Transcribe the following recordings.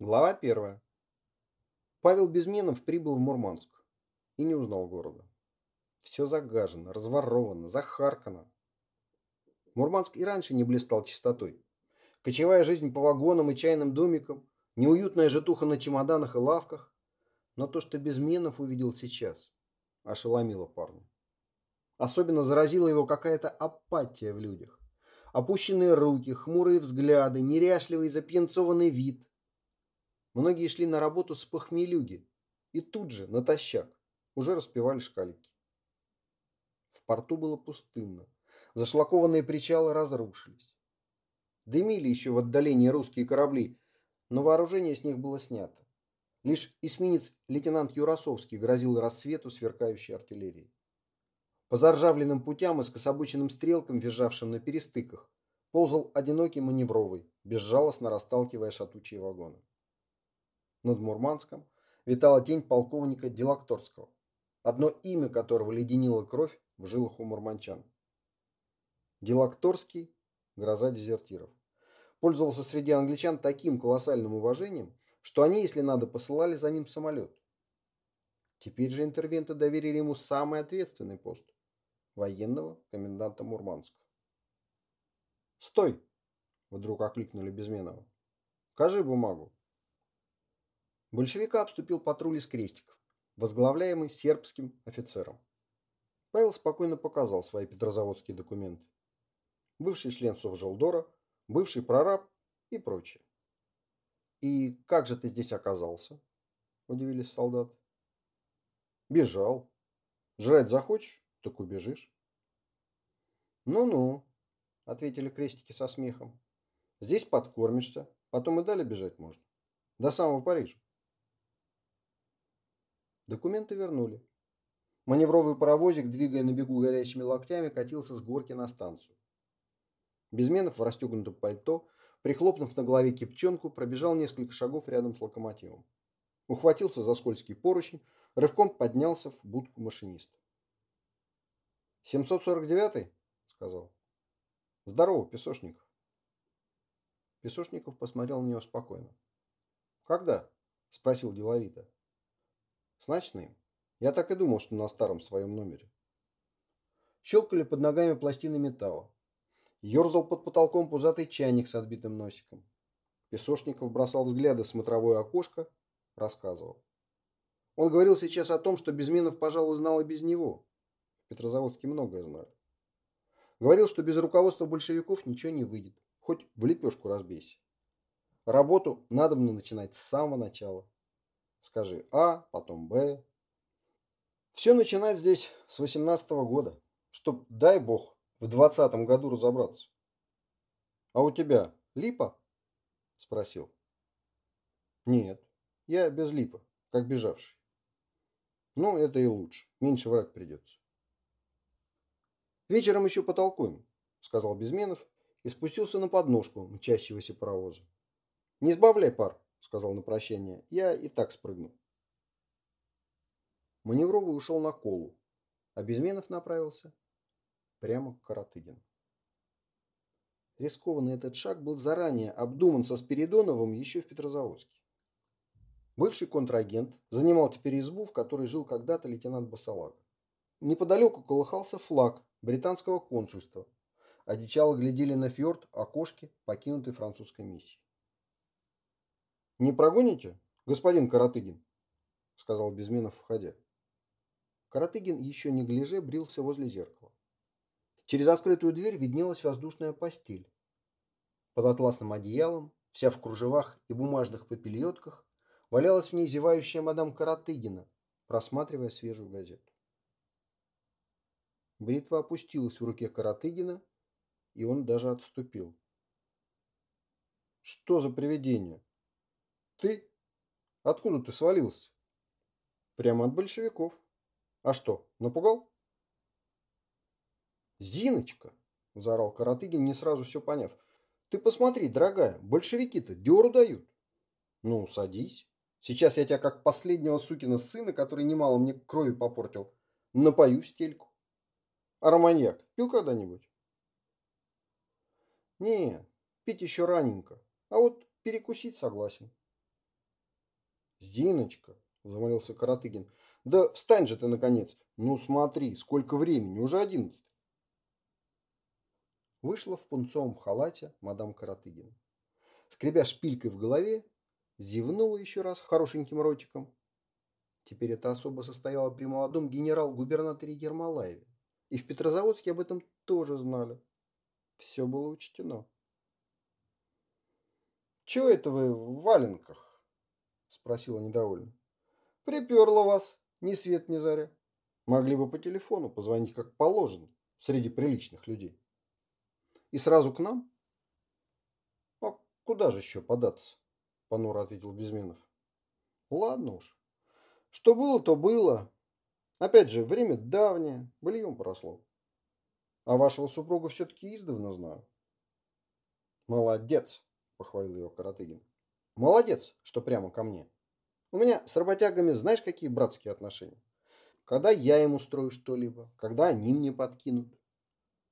Глава первая. Павел Безменов прибыл в Мурманск и не узнал города. Все загажено, разворовано, захаркано. Мурманск и раньше не блистал чистотой. Кочевая жизнь по вагонам и чайным домикам, неуютная житуха на чемоданах и лавках. Но то, что Безменов увидел сейчас, ошеломило парня. Особенно заразила его какая-то апатия в людях. Опущенные руки, хмурые взгляды, неряшливый запьянцованный вид. Многие шли на работу с похмелюги и тут же, натощак, уже распевали шкалики. В порту было пустынно. Зашлакованные причалы разрушились. Дымили еще в отдалении русские корабли, но вооружение с них было снято. Лишь эсминец лейтенант Юрасовский грозил рассвету сверкающей артиллерии. По заржавленным путям и скособоченным стрелкам, визжавшим на перестыках, ползал одинокий маневровый, безжалостно расталкивая шатучие вагоны. Над Мурманском витала тень полковника Делакторского, одно имя которого леденило кровь в жилах у мурманчан. Делакторский – гроза дезертиров. Пользовался среди англичан таким колоссальным уважением, что они, если надо, посылали за ним самолет. Теперь же интервенты доверили ему самый ответственный пост – военного коменданта Мурманска. «Стой!» – вдруг окликнули Безменова. «Кажи бумагу». Большевика обступил патруль из крестиков, возглавляемый сербским офицером. Павел спокойно показал свои петрозаводские документы. Бывший член Совжелдора, бывший прораб и прочее. «И как же ты здесь оказался?» – удивились солдаты. «Бежал. Жрать захочешь, так убежишь». «Ну-ну», – ответили крестики со смехом. «Здесь подкормишься, потом и далее бежать можно. До самого Парижа». Документы вернули. Маневровый паровозик, двигая на бегу горячими локтями, катился с горки на станцию. Безменов в расстегнутом пальто, прихлопнув на голове кипчонку, пробежал несколько шагов рядом с локомотивом. Ухватился за скользкий поручень, рывком поднялся в будку машиниста. «749-й?» — сказал. «Здорово, Песошников». Песошников посмотрел на него спокойно. «Когда?» — спросил деловито. С. Я так и думал, что на старом своем номере. Щелкали под ногами пластины металла. Ёрзал под потолком пузатый чайник с отбитым носиком. Песошников бросал взгляды в смотровое окошко, рассказывал. Он говорил сейчас о том, что Безменов, пожалуй, знал и без него. В Петрозаводске многое знали. Говорил, что без руководства большевиков ничего не выйдет. Хоть в лепешку разбейся. Работу надо бы начинать с самого начала. Скажи А, потом Б. Все начинать здесь с 18 -го года, чтоб, дай бог, в 20 году разобраться. А у тебя липа? Спросил. Нет, я без липа, как бежавший. Ну, это и лучше, меньше врать придется. Вечером еще потолкуем, сказал Безменов и спустился на подножку мчащегося паровоза. Не сбавляй пар, сказал на прощание. Я и так спрыгну. Маневровый ушел на колу, а Безменов направился прямо к Каратыгину. Рискованный этот шаг был заранее обдуман со Спиридоновым еще в Петрозаводске. Бывший контрагент занимал теперь избу, в которой жил когда-то лейтенант Басалага. Неподалеку колыхался флаг британского консульства. Одичало глядели на фьорд окошки покинутой французской миссии. «Не прогоните, господин Каратыгин?» – сказал Безменов, входя. Каратыгин еще не гляже брился возле зеркала. Через открытую дверь виднелась воздушная постель. Под атласным одеялом, вся в кружевах и бумажных попельотках, валялась в ней зевающая мадам Каратыгина, просматривая свежую газету. Бритва опустилась в руке Каратыгина, и он даже отступил. «Что за привидение?» Ты? Откуда ты свалился? Прямо от большевиков. А что, напугал? Зиночка, заорал Каратыгин, не сразу все поняв. Ты посмотри, дорогая, большевики-то дёру дают. Ну, садись. Сейчас я тебя, как последнего сукина сына, который немало мне крови попортил, напою в стельку. А пил когда-нибудь? Не, пить еще раненько. А вот перекусить согласен. Зиночка, замолился Каратыгин. Да встань же ты, наконец. Ну смотри, сколько времени, уже одиннадцать. Вышла в пунцовом халате мадам Каратыгина. Скребя шпилькой в голове, зевнула еще раз хорошеньким ротиком. Теперь эта особа состояла при молодом генерал-губернаторе Ермолаеве. И в Петрозаводске об этом тоже знали. Все было учтено. «Чего это вы в валенках?» – спросила недовольно. «Приперла вас, ни свет ни заря. Могли бы по телефону позвонить как положено, среди приличных людей. И сразу к нам?» «А куда же еще податься?» – понуро ответил Безменов. «Ладно уж. Что было, то было. Опять же, время давнее, быльем поросло. А вашего супруга все-таки издавна знаю. Молодец, похвалил его Каратыгин. Молодец, что прямо ко мне. У меня с работягами знаешь, какие братские отношения? Когда я им устрою что-либо, когда они мне подкинут.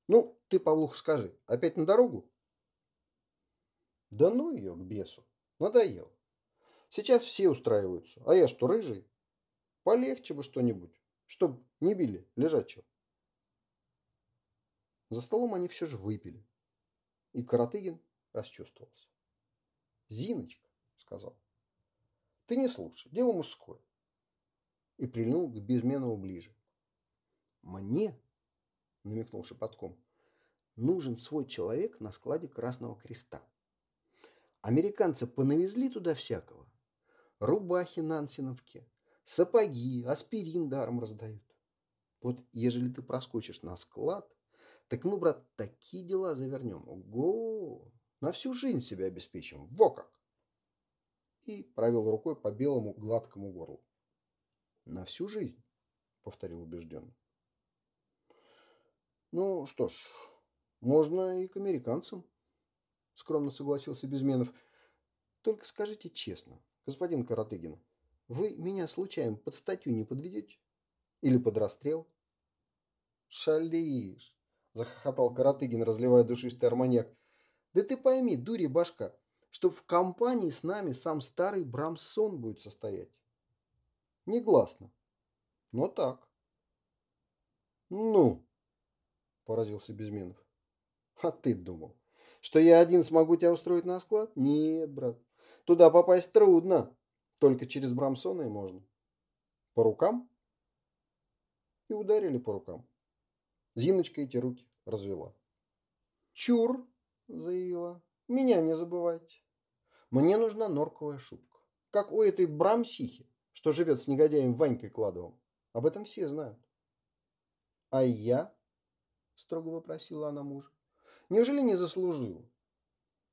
Ну, ты, Павлух, скажи, опять на дорогу? Да ну ее к бесу. Надоело. Сейчас все устраиваются. А я что, рыжий? Полегче бы что-нибудь, чтоб не били лежачего. За столом они все же выпили. И Каратыгин расчувствовался. «Зиночка», — сказал, — «ты не слушай, дело мужское». И прильнул к Безменову ближе. «Мне», — намекнул шепотком, — «нужен свой человек на складе Красного Креста. Американцы понавезли туда всякого. Рубахи нансеновки, Сапоги, аспирин даром раздают. Вот ежели ты проскочишь на склад, так мы, брат, такие дела завернем. Ого! На всю жизнь себя обеспечим. Во как! И провел рукой по белому гладкому горлу. На всю жизнь, повторил убежденно. Ну что ж, можно и к американцам, скромно согласился Безменов. Только скажите честно, господин Каратыгин, вы меня случайно под статью не подведете? Или под расстрел? Шалишь, захохотал Каратыгин, разливая душистый арманьяк. Да ты пойми, дури башка, что в компании с нами сам старый Брамсон будет состоять. Негласно. Но так. Ну, поразился Безменов. А ты думал, что я один смогу тебя устроить на склад? Нет, брат. Туда попасть трудно. Только через Брамсона и можно. По рукам? И ударили по рукам. Зиночка эти руки развела. «Чур!» – заявила. «Меня не забывайте. Мне нужна норковая шубка. Как у этой Брамсихи, что живет с негодяем Ванькой Кладовым. Об этом все знают». «А я?» – строго вопросила она мужа. «Неужели не заслужила?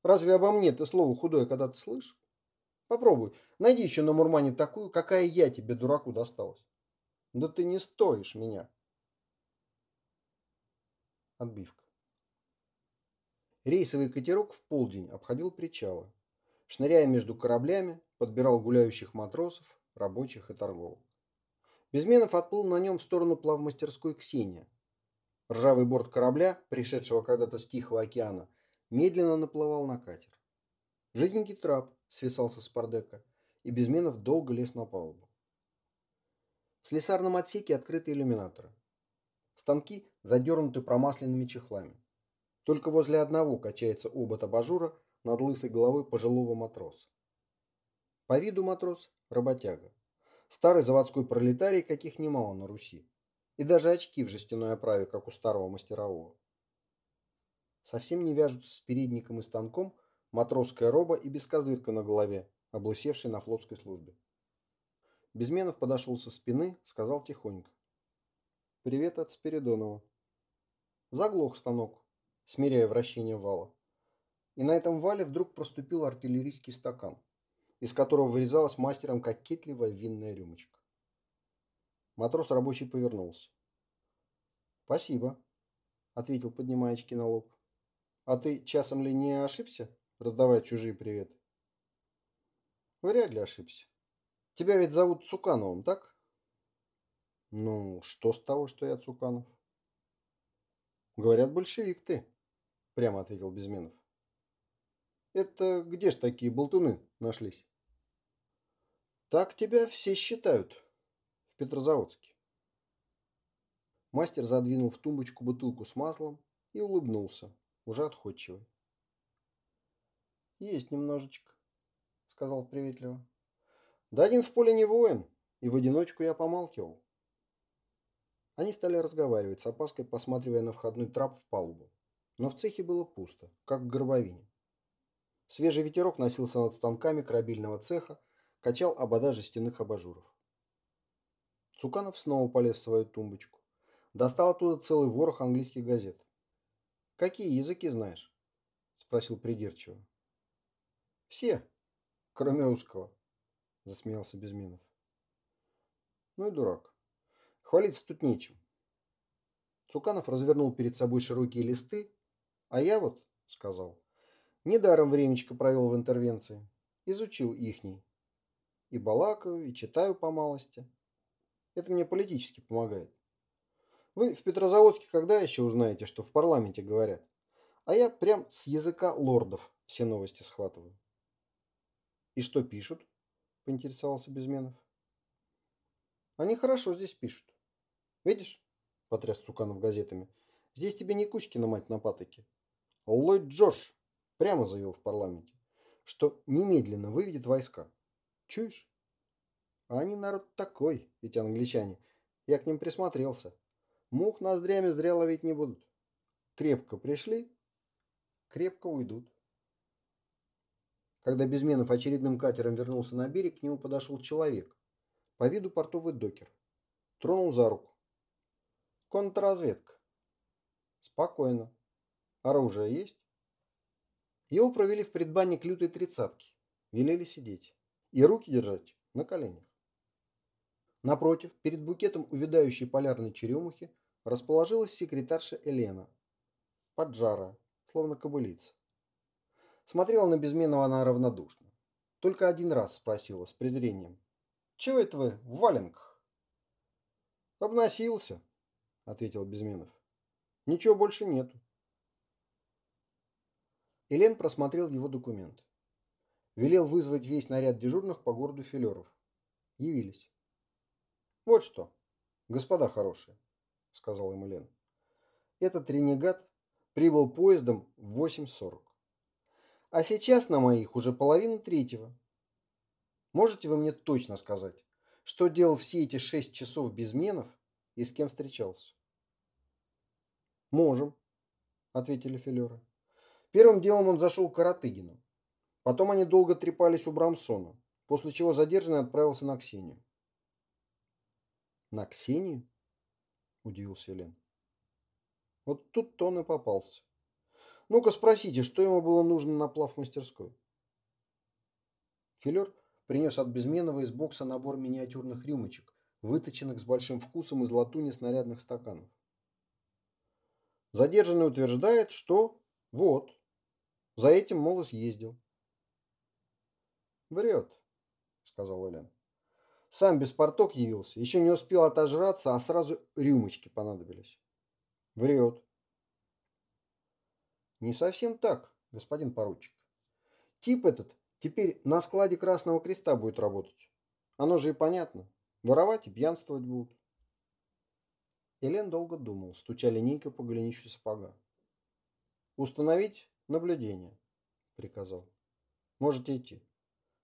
Разве обо мне ты слово худое когда-то слышишь? Попробуй, найди еще на Мурмане такую, какая я тебе, дураку, досталась. Да ты не стоишь меня. Отбивка. Рейсовый катерок в полдень обходил причалы, шныряя между кораблями, подбирал гуляющих матросов, рабочих и торговок. Безменов отплыл на нем в сторону плавмастерской Ксения. Ржавый борт корабля, пришедшего когда-то с Тихого океана, медленно наплывал на катер. Жиденький трап свисал со спардека, и Безменов долго лез на палубу. В слесарном отсеке открыты иллюминаторы. Станки задернуты промасленными чехлами. Только возле одного качается обод абажура над лысой головой пожилого матроса. По виду матрос – работяга. Старый заводской пролетарий, каких немало на Руси. И даже очки в жестяной оправе, как у старого мастерового. Совсем не вяжутся с передником и станком матросская роба и бескозырка на голове, облысевший на флотской службе. Безменов подошел со спины, сказал тихонько. «Привет от Спиридонова». Заглох станок, смиряя вращение вала. И на этом вале вдруг проступил артиллерийский стакан, из которого вырезалась мастером кокетливая винная рюмочка. Матрос рабочий повернулся. «Спасибо», — ответил, поднимая очки на лоб. «А ты часом ли не ошибся?» раздавая чужие приветы. Вряд ли ошибся. Тебя ведь зовут Цукановым, так? Ну, что с того, что я Цуканов? Говорят, большевик ты, прямо ответил Безменов. Это где ж такие болтуны нашлись? Так тебя все считают в Петрозаводске. Мастер задвинул в тумбочку бутылку с маслом и улыбнулся, уже отходчивый. «Есть немножечко», — сказал приветливо. «Да один в поле не воин, и в одиночку я помалкивал». Они стали разговаривать, с опаской посматривая на входной трап в палубу. Но в цехе было пусто, как в гробовине. Свежий ветерок носился над станками корабельного цеха, качал обода жестяных абажуров. Цуканов снова полез в свою тумбочку. Достал оттуда целый ворох английских газет. «Какие языки знаешь?» – спросил придирчиво. «Все, кроме русского», – засмеялся Безменов. «Ну и дурак. Хвалиться тут нечем». Цуканов развернул перед собой широкие листы, а я вот, — сказал, — недаром времечко провел в интервенции, изучил ихний. И балакаю, и читаю по малости. Это мне политически помогает. Вы в Петрозаводске когда еще узнаете, что в парламенте говорят? А я прям с языка лордов все новости схватываю. И что пишут? Поинтересовался Безменов. Они хорошо здесь пишут. Видишь? Потряс Цуканов газетами. Здесь тебе не Кузькина мать на патоке. Ллойд Джордж прямо заявил в парламенте, что немедленно выведет войска. Чуешь? А они народ такой, эти англичане. Я к ним присмотрелся. Мух ноздрями зря ловить не будут. Крепко пришли, крепко уйдут. Когда Безменов очередным катером вернулся на берег, к нему подошел человек. По виду портовый докер. Тронул за руку. Контрразведка. Спокойно. Оружие есть? Его провели в предбанник лютой тридцатки. Велели сидеть. И руки держать на коленях. Напротив, перед букетом увядающей полярной черемухи, расположилась секретарша Елена. Поджара, словно кобылица. Смотрела на Безменова она равнодушно. Только один раз спросила с презрением. «Чего это вы в валенках?» «Обносился», — ответил Безменов. «Ничего больше нету». Елен просмотрел его документ. Велел вызвать весь наряд дежурных по городу Филеров. Явились. «Вот что, господа хорошие», — сказал ему Лен. «Этот ренегат прибыл поездом в 8.40. А сейчас на моих уже половина третьего. Можете вы мне точно сказать, что делал все эти шесть часов без менов и с кем встречался?» «Можем», — ответили филеры. Первым делом он зашел к Каратыгину. Потом они долго трепались у Брамсона, после чего задержанный отправился на Ксению. На Ксению? Удивился Лен. Вот тут-то он и попался. Ну-ка спросите, что ему было нужно на плавмастерской? Филер принес от Безменова из бокса набор миниатюрных рюмочек, выточенных с большим вкусом из латуни снарядных стаканов. Задержанный утверждает, что вот, за этим, мол, и съездил. Врет, сказал Элен. Сам без порток явился, еще не успел отожраться, а сразу рюмочки понадобились. Врет. Не совсем так, господин поручик. Тип этот теперь на складе Красного Креста будет работать. Оно же и понятно. Воровать и пьянствовать будут. Элен долго думал, стуча линейкой по голенищу сапога. «Установить наблюдение», — приказал. «Можете идти.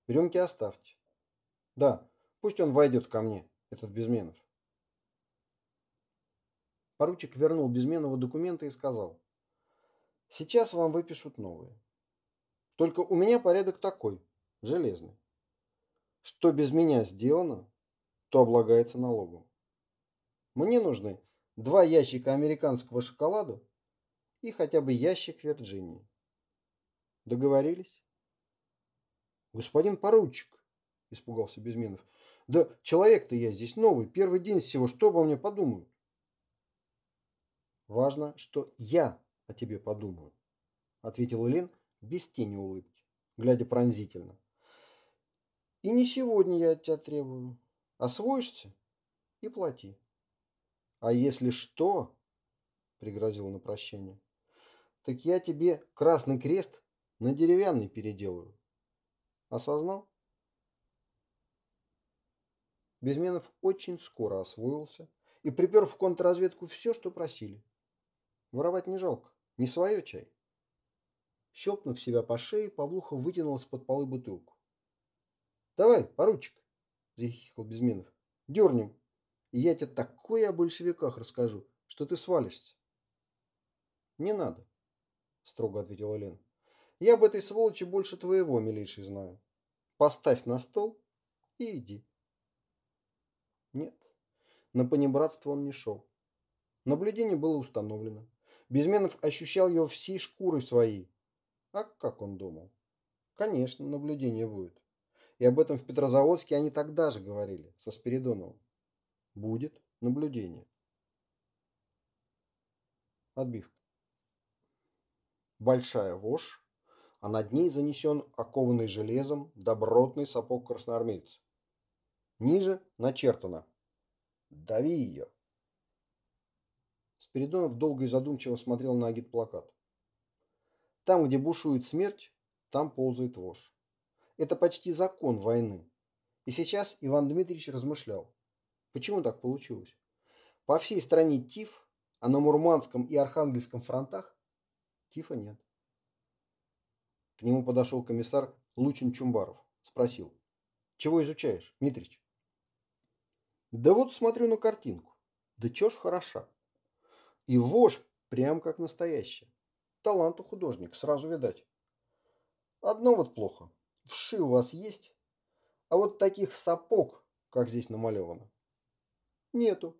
Рюмки оставьте». «Да, Пусть он войдет ко мне, этот Безменов. Поручик вернул Безменову документы и сказал. Сейчас вам выпишут новые. Только у меня порядок такой, железный. Что без меня сделано, то облагается налогом. Мне нужны два ящика американского шоколада и хотя бы ящик Вирджинии. Договорились? Господин поручик, испугался Безменов, да человек-то я здесь новый, первый день всего, что обо мне подумают? Важно, что я о тебе подумаю, ответил Элен без тени улыбки, глядя пронзительно. И не сегодня я от тебя требую. Освоишься и плати. А если что, пригрозил на прощание, так я тебе красный крест на деревянный переделаю. Осознал? Безменов очень скоро освоился и припер в контрразведку все, что просили. Воровать не жалко, не свое чай. Щелкнув себя по шее, Павлуха вытянул из-под полы бутылку. «Давай, поручик!» – захихикал Безменов. «Дернем, и я тебе такое о большевиках расскажу, что ты свалишься». «Не надо», – строго ответила Лена. «Я об этой сволочи больше твоего, милейший, знаю. Поставь на стол и иди». Нет, на понебратство он не шел. Наблюдение было установлено. Безменов ощущал его всей шкурой своей. А как он думал? Конечно, наблюдение будет. И об этом в Петрозаводске они тогда же говорили, со Спиридоновым. Будет наблюдение. Отбивка. Большая вошь, а над ней занесен окованный железом добротный сапог красноармейца. Ниже начертано «Дави ее». Спиридонов долго и задумчиво смотрел на агитплакат. Там, где бушует смерть, там ползает вошь. Это почти закон войны. И сейчас Иван Дмитриевич размышлял, почему так получилось. По всей стране тиф, а на Мурманском и Архангельском фронтах тифа нет. К нему подошел комиссар Лучин Чумбаров. Спросил, чего изучаешь, Дмитрич? Да вот смотрю на картинку. Да чё ж хороша. И вошь прям как настоящая. Талант у художника, сразу видать. Одно вот плохо. Вши у вас есть? А вот таких сапог, как здесь намалевано, нету.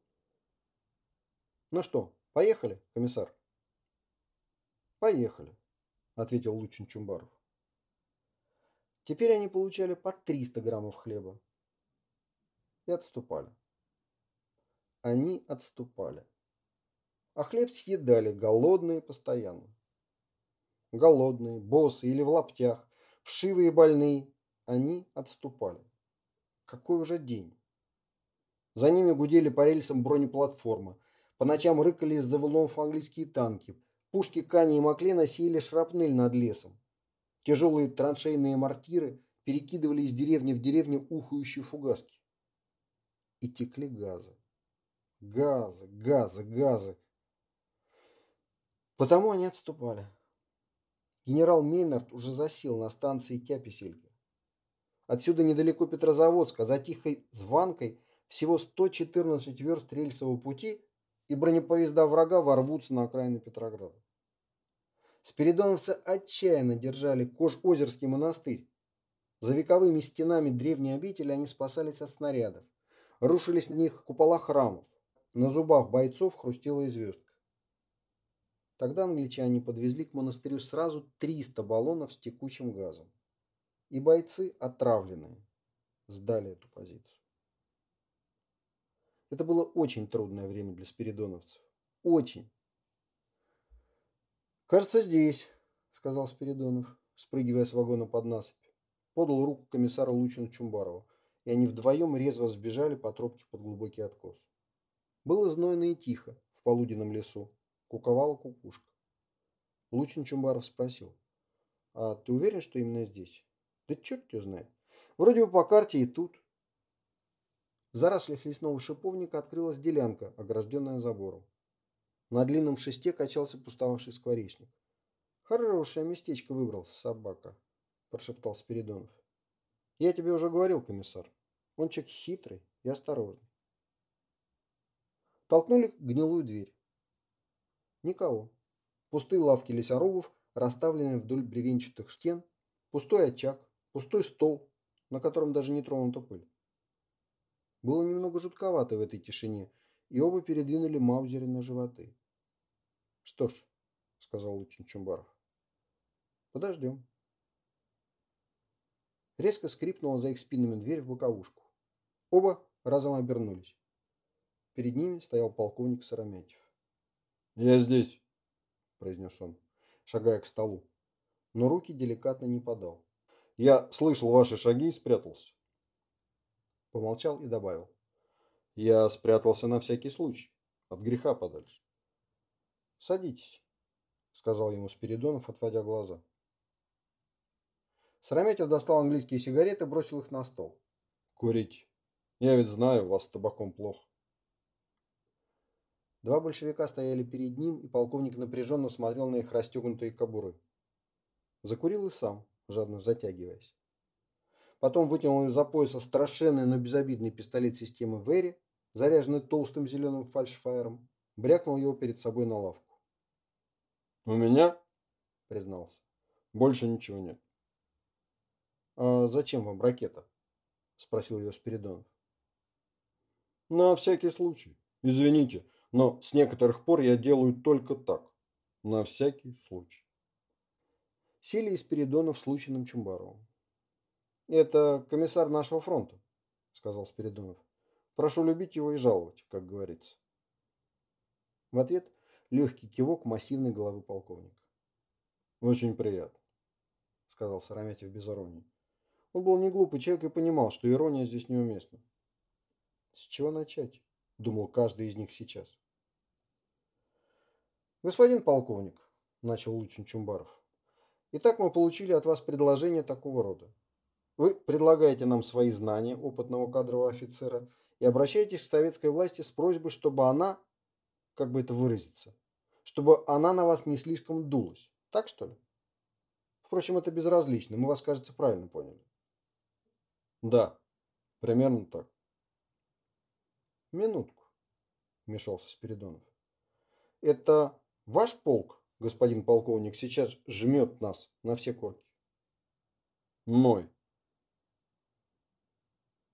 Ну что, поехали, комиссар? Поехали, ответил Лучин Чумбаров. Теперь они получали по 300 граммов хлеба и отступали. Они отступали. А хлеб съедали голодные постоянно. Голодные, боссы или в лаптях, вшивые больные, они отступали. Какой уже день. За ними гудели по рельсам бронеплатформы. По ночам рыкали из-за валунов английские танки. Пушки Кани и Маклена сеяли шрапнель над лесом. Тяжелые траншейные мортиры перекидывали из деревни в деревню ухающие фугаски. И текли газы. Газы, газы, газы. Потому они отступали. Генерал Мейнард уже засел на станции Кяписельки. Отсюда недалеко Петрозаводска, за тихой званкой всего 114 верст рельсового пути, и бронепоезда врага ворвутся на окраины Петрограда. Спиридоновцы отчаянно держали Кож-Озерский монастырь. За вековыми стенами древней обители они спасались от снарядов. Рушились на них купола храмов. На зубах бойцов хрустела и звездка. Тогда англичане подвезли к монастырю сразу 300 баллонов с текучим газом. И бойцы, отравленные, сдали эту позицию. Это было очень трудное время для спиридоновцев. Очень. «Кажется, здесь», — сказал Спиридонов, спрыгивая с вагона под насыпь. Подал руку комиссару Лучину Чумбарову, и они вдвоем резво сбежали по тропке под глубокий откос. Было знойно и тихо в полуденном лесу. Куковала кукушка. Лучин Чумбаров спросил. «А ты уверен, что именно здесь?» «Да черт тебя знает. Вроде бы по карте и тут». В зарослях лесного шиповника открылась делянка, огражденная забором. На длинном шесте качался пустовавший скворечник. «Хорошее местечко выбрал, собака», – прошептал Спиридонов. «Я тебе уже говорил, комиссар. Он человек хитрый и осторожный». Толкнули гнилую дверь. Никого. Пустые лавки лесорубов, расставленные вдоль бревенчатых стен, пустой очаг, пустой стол, на котором даже не тронута пыль. Было немного жутковато в этой тишине, и оба передвинули маузеры на животы. «Что ж», — сказал Лучин Чумбаров, — «подождем». Резко скрипнула за их спинами дверь в боковушку. Оба разом обернулись. Перед ними стоял полковник Сарамятьев. «Я здесь», – произнес он, шагая к столу, но руки деликатно не подал. «Я слышал ваши шаги и спрятался». Помолчал и добавил. «Я спрятался на всякий случай, от греха подальше». «Садитесь», – сказал ему Спиридонов, отводя глаза. Сарамятьев достал английские сигареты и бросил их на стол. «Курить», Я ведь знаю, вас с табаком плохо. Два большевика стояли перед ним, и полковник напряженно смотрел на их расстегнутые кобуры. Закурил и сам, жадно затягиваясь. Потом вытянул из-за пояса страшенный, но безобидный пистолет системы Вэри, заряженный толстым зеленым фальшфайером, брякнул его перед собой на лавку. «У меня?» – признался. «Больше ничего нет». «А зачем вам ракета?» – спросил ее Спиридонов. «На всякий случай. Извините, но с некоторых пор я делаю только так. На всякий случай». Сели и Спиридонов с Лучиным Чумбаровым. «Это комиссар нашего фронта», – сказал Спиридонов. «Прошу любить его и жаловать, как говорится». В ответ легкий кивок массивной головы полковника. «Очень приятно», – сказал Сарамятев без иронии. Он был не глупый человек и понимал, что ирония здесь неуместна. «С чего начать?» – думал каждый из них сейчас. «Господин полковник», – начал Лучин Чумбаров, – «итак мы получили от вас предложение такого рода. Вы предлагаете нам свои знания опытного кадрового офицера и обращаетесь к советской власти с просьбой, чтобы она, как бы это выразиться, чтобы она на вас не слишком дулась. Так что ли? Впрочем, это безразлично, мы вас, кажется, правильно поняли. Да, примерно так. Минутку, вмешался Спиридонов. Это ваш полк, господин полковник, сейчас жмет нас на все корки? Мой.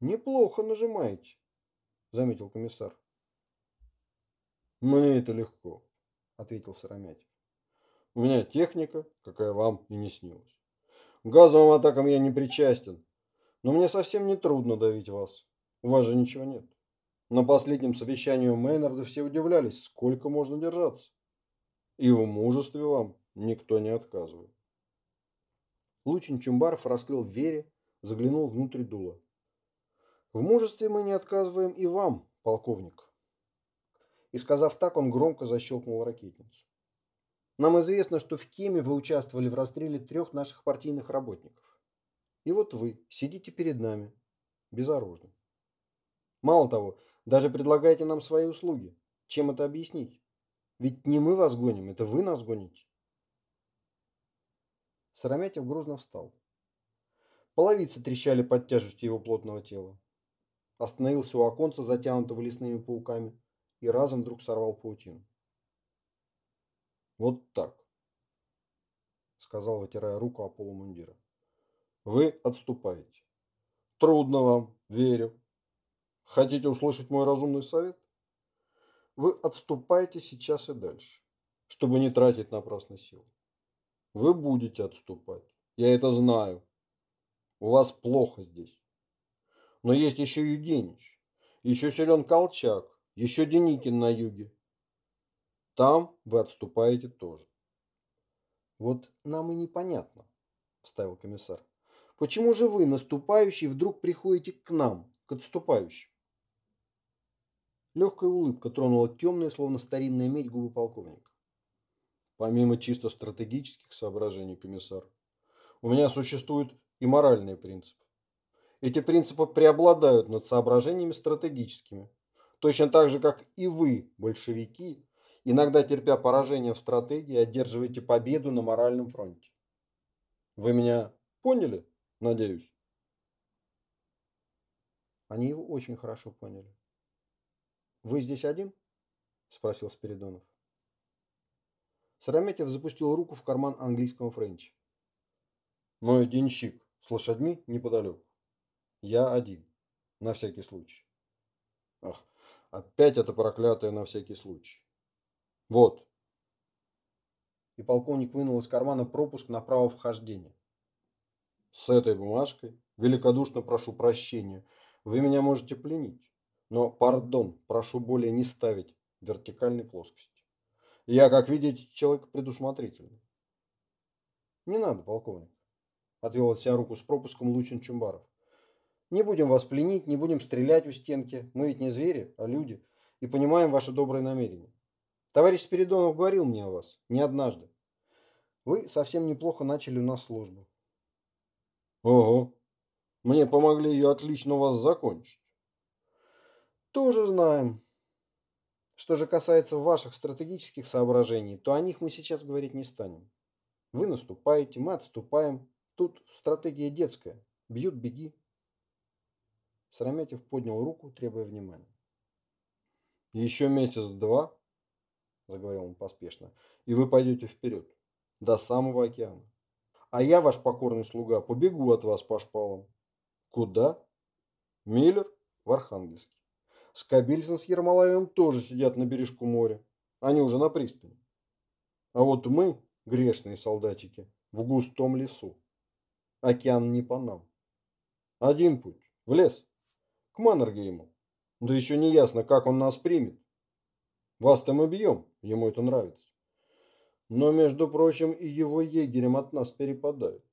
Неплохо нажимаете, заметил комиссар. Мне это легко, ответил Сыромятин. У меня техника, какая вам и не снилась. Газовым атакам я не причастен, но мне совсем не трудно давить вас. У вас же ничего нет. На последнем совещании у Мейнарда все удивлялись, сколько можно держаться. И в мужестве вам никто не отказывает. Лучин Чумбаров раскрыл Вере, заглянул внутрь дула. В мужестве мы не отказываем и вам, полковник. И сказав так, он громко защелкнул ракетницу. Нам известно, что в Кеме вы участвовали в расстреле трех наших партийных работников. И вот вы сидите перед нами, безоружны. Мало того, даже предлагаете нам свои услуги. Чем это объяснить? Ведь не мы вас гоним, это вы нас гоните. Сыромятев грузно встал. Половицы трещали под тяжестью его плотного тела остановился у оконца, затянутого лесными пауками, и разом вдруг сорвал паутину. «Вот так», — сказал, вытирая руку о полу мундира. «Вы отступаете. Трудно вам, верю. Хотите услышать мой разумный совет? Вы отступаете сейчас и дальше, чтобы не тратить напрасно сил. Вы будете отступать. Я это знаю. У вас плохо здесь. Но есть еще Юденич, еще силен Колчак, еще Деникин на юге. Там вы отступаете тоже. Вот нам и непонятно, вставил комиссар. Почему же вы, наступающий, вдруг приходите к нам, к отступающим? Легкая улыбка тронула темные, словно старинная медь, губы полковника. Помимо чисто стратегических соображений, комиссар, у меня существует и моральный принцип. Эти принципы преобладают над соображениями стратегическими. Точно так же, как и вы, большевики, иногда терпя поражение в стратегии, одерживаете победу на моральном фронте. Вы меня поняли, надеюсь? Они его очень хорошо поняли. «Вы здесь один?» – спросил Спиридонов. Сараметьев запустил руку в карман английского френча. «Мой денщик с лошадьми неподалеку. Я один. На всякий случай. Ах, опять это проклятое на всякий случай. Вот. И полковник вынул из кармана пропуск на право вхождения. С этой бумажкой великодушно прошу прощения. Вы меня можете пленить. Но, пардон, прошу более не ставить вертикальной плоскости. Я, как видите, человек предусмотрительный. Не надо, полковник. Отвел от себя руку с пропуском Лучин Чумбаров. Не будем вас пленить, не будем стрелять у стенки. Мы ведь не звери, а люди. И понимаем ваши добрые намерения. Товарищ Спиридонов говорил мне о вас. Не однажды. Вы совсем неплохо начали у нас службу. Ого. Мне помогли ее отлично у вас закончить. Тоже знаем. Что же касается ваших стратегических соображений, то о них мы сейчас говорить не станем. Вы наступаете, мы отступаем. Тут стратегия детская. Бьют, беги. Сарамятев поднял руку, требуя внимания. Еще месяц-два, заговорил он поспешно, и вы пойдете вперед, до самого океана. А я, ваш покорный слуга, побегу от вас по шпалам. Куда? Миллер в Архангельске. Скобельцин с Ермолаевым тоже сидят на бережку моря. Они уже на пристани. А вот мы, грешные солдатики, в густом лесу. Океан не по нам. Один путь. В лес. К Маннергейму. Да еще не ясно, как он нас примет. Вас-то мы бьем, ему это нравится. Но, между прочим, и его егерем от нас перепадают.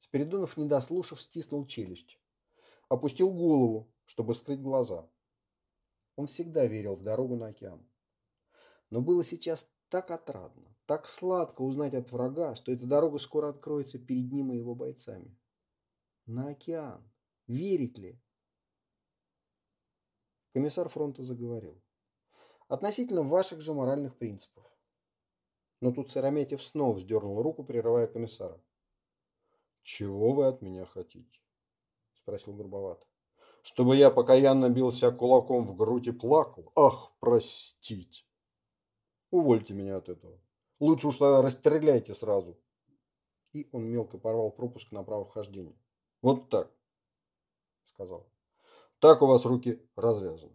Спиридонов, не дослушав, стиснул челюсть. Опустил голову, чтобы скрыть глаза. Он всегда верил в дорогу на океан. Но было сейчас так отрадно, так сладко узнать от врага, что эта дорога скоро откроется перед ним и его бойцами. На океан. Верить ли? Комиссар фронта заговорил. Относительно ваших же моральных принципов. Но тут Сырометьев снова вздернул руку, прерывая комиссара. «Чего вы от меня хотите?» – спросил грубовато. «Чтобы я покаянно бил себя кулаком в грудь и плакал? Ах, простите! Увольте меня от этого. Лучше уж тогда расстреляйте сразу». И он мелко порвал пропуск на право вхождения. «Вот так», – сказал. «Так у вас руки развязаны.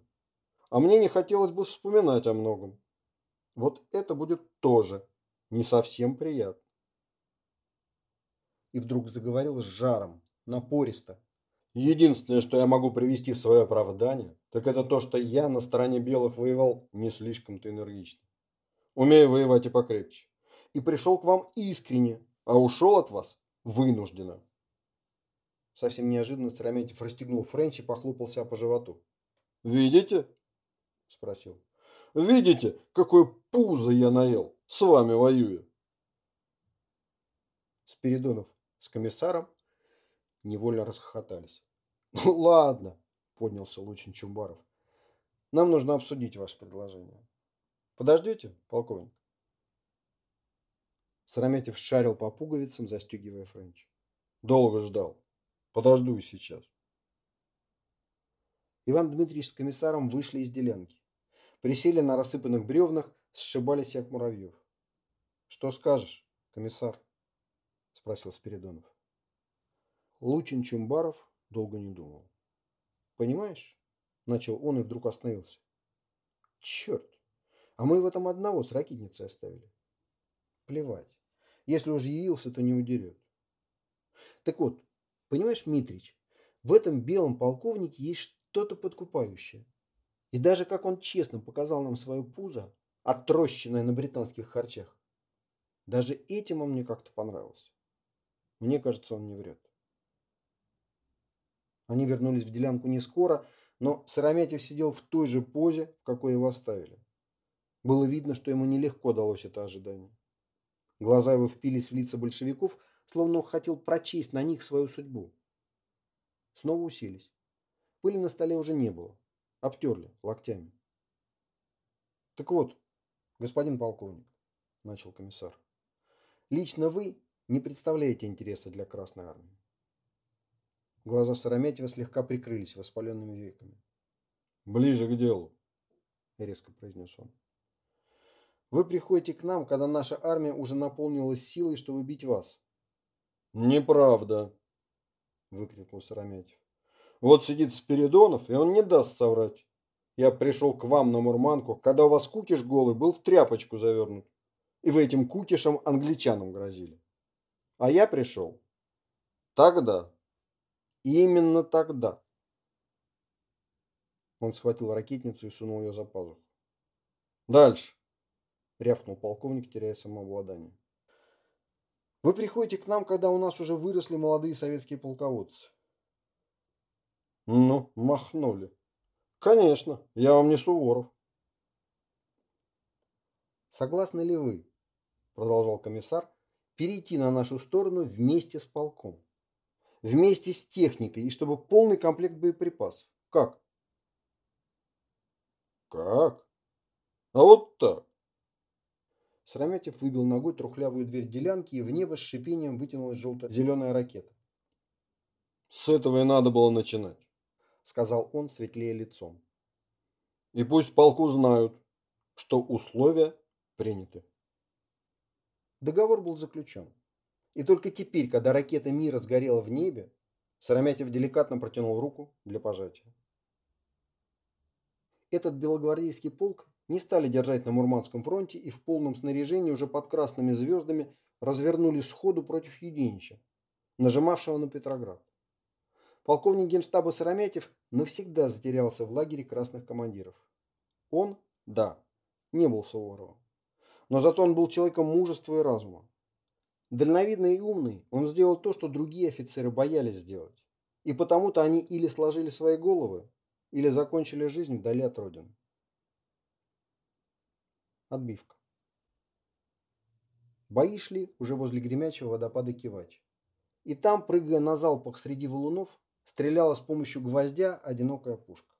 А мне не хотелось бы вспоминать о многом. Вот это будет тоже не совсем приятно и вдруг заговорил с жаром, напористо. Единственное, что я могу привести в свое оправдание, так это то, что я на стороне белых воевал не слишком-то энергично. Умею воевать и покрепче. И пришел к вам искренне, а ушел от вас вынужденно. Совсем неожиданно Сырометьев расстегнул френч и похлопал себя по животу. «Видите?» – спросил. «Видите, какое пузо я наел, с вами воюя?» Спиридонов с комиссаром невольно расхохотались. «Ну ладно», – поднялся Лучин Чумбаров. «Нам нужно обсудить ваше предложение. Подождете, полковник?» Сараметьев шарил по пуговицам, застегивая френч. «Долго ждал. Подожду сейчас». Иван Дмитриевич с комиссаром вышли из делянки. Присели на рассыпанных бревнах, сшибались як муравьев. «Что скажешь, комиссар?» спросил Спиридонов. Лучин Чумбаров долго не думал. «Понимаешь?» – начал он и вдруг остановился. «Черт! А мы в этом одного с ракетницей оставили. Плевать. Если уж явился, то не удерет. Так вот, понимаешь, Митрич, в этом белом полковнике есть что-то подкупающее. И даже как он честно показал нам свое пузо, отрощенное на британских харчах, даже этим он мне как-то понравился. Мне кажется, он не врет. Они вернулись в делянку не скоро, но Сыромятев сидел в той же позе, в какой его оставили. Было видно, что ему нелегко далось это ожидание. Глаза его впились в лица большевиков, словно хотел прочесть на них свою судьбу. Снова уселись. Пыли на столе уже не было. Обтерли локтями. «Так вот, господин полковник», – начал комиссар, – «лично вы не представляете интереса для Красной Армии. Глаза Сараметьева слегка прикрылись воспаленными веками. «Ближе к делу», — резко произнес он. «Вы приходите к нам, когда наша армия уже наполнилась силой, чтобы бить вас». «Неправда», — выкрикнул Сараметьев. «Вот сидит Спиридонов, и он не даст соврать. Я пришел к вам на Мурманку, когда у вас кукиш голый был в тряпочку завернут, и вы этим кукишем англичанам грозили. А я пришел тогда. Именно тогда. Он схватил ракетницу и сунул ее за пазуху. Дальше. Рявкнул полковник, теряя самообладание. Вы приходите к нам, когда у нас уже выросли молодые советские полководцы. Ну, махнули. Конечно, я вам не Суворов. Согласны ли вы, продолжал комиссар, перейти на нашу сторону вместе с полком. Вместе с техникой и чтобы полный комплект боеприпасов. Как? Как? А вот так. Срамятев выбил ногой трухлявую дверь делянки, и в небо с шипением вытянулась желто-зеленая ракета. С этого и надо было начинать, сказал он, светлее лицом. И пусть полку знают, что условия приняты. Договор был заключен. И только теперь, когда ракета мира сгорела в небе, Сарамятев деликатно протянул руку для пожатия. Этот белогвардейский полк не стали держать на Мурманском фронте и в полном снаряжении уже под красными звездами развернули сходу против Юденича, нажимавшего на Петроград. Полковник генштаба Сарамятев навсегда затерялся в лагере красных командиров. Он, да, не был Суворовым. Но зато он был человеком мужества и разума. Дальновидный и умный, он сделал то, что другие офицеры боялись сделать. И потому-то они или сложили свои головы, или закончили жизнь вдали от Родины. Отбивка. Бои шли уже возле гремячего водопада Кивач. И там, прыгая на залпах среди валунов, стреляла с помощью гвоздя одинокая пушка.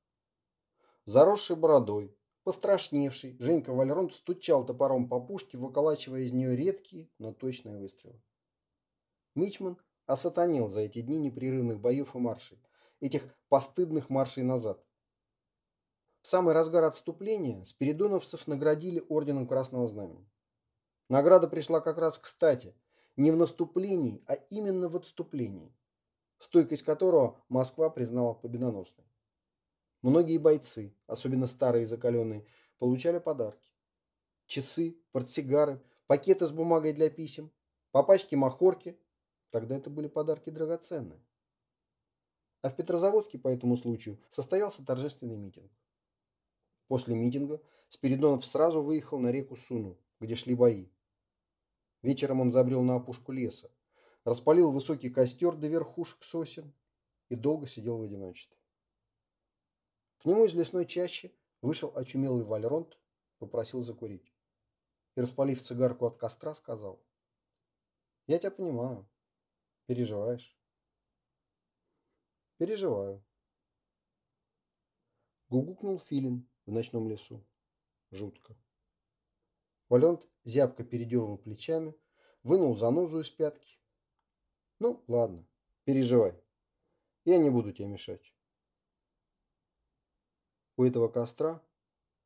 Заросший бородой, пострашневший, Женька Вальрон стучал топором по пушке, выколачивая из нее редкие, но точные выстрелы. Мичман осатанел за эти дни непрерывных боев и маршей, этих постыдных маршей назад. Самый разгар отступления спиридоновцев наградили орденом Красного Знамени. Награда пришла как раз кстати, не в наступлении, а именно в отступлении, стойкость которого Москва признала победоносной. Многие бойцы, особенно старые и закаленные, получали подарки. Часы, портсигары, пакеты с бумагой для писем, по пачке махорки. Тогда это были подарки драгоценные. А в Петрозаводске по этому случаю состоялся торжественный митинг. После митинга Спиридонов сразу выехал на реку Суну, где шли бои. Вечером он забрел на опушку леса, распалил высокий костер до верхушек сосен и долго сидел в одиночестве. К нему из лесной чащи вышел очумелый вальронт, попросил закурить. И, распалив цигарку от костра, сказал. Я тебя понимаю. Переживаешь? Переживаю. Гугукнул филин в ночном лесу. Жутко. Валент зябко передернул плечами, вынул занозу из пятки. Ну, ладно, переживай. Я не буду тебе мешать. У этого костра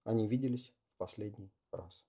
они виделись в последний раз.